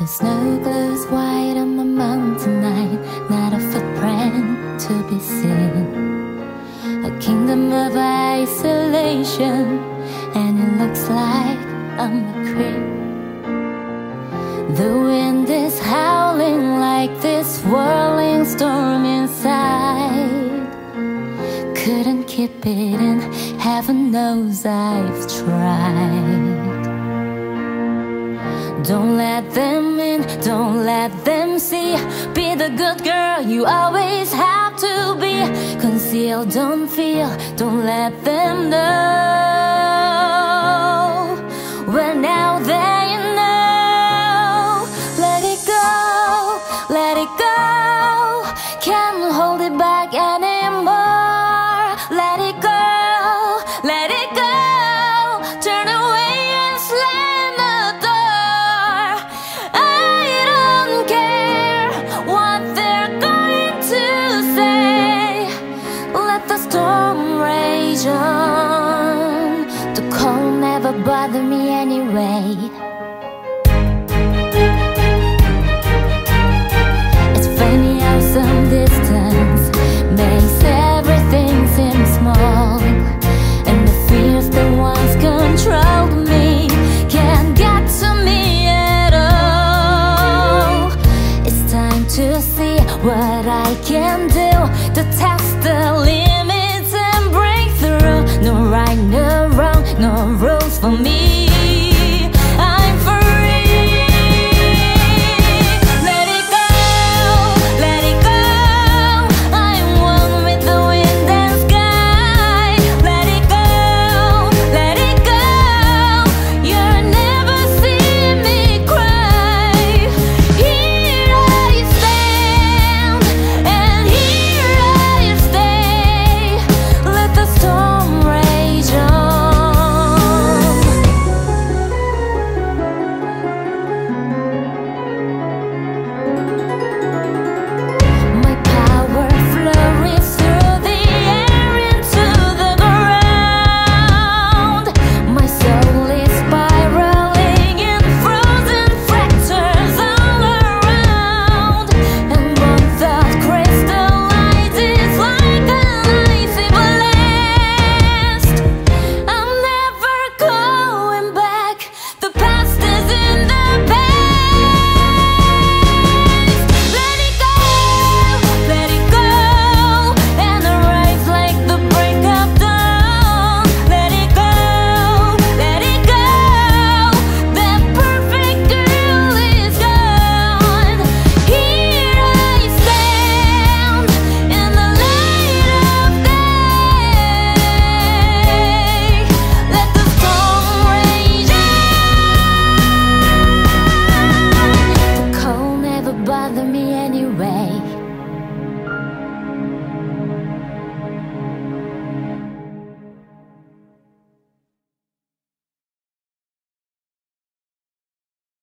The snow glows white on the mountain tonight, not a footprint to be seen. A kingdom of isolation, and it looks like I'm a creep. The wind is howling like this whirling storm inside. Couldn't keep it in, heaven knows I've tried. Don't let them in, don't let them see. Be the good girl you always have to be. Conceal, don't feel, don't let them know. Go. Can't hold it back anymore. Let it go, let it go. Turn away and slam the door. I don't care what they're going to say. Let the storm rage on. The cold never bothered me anyway. What I can do bother me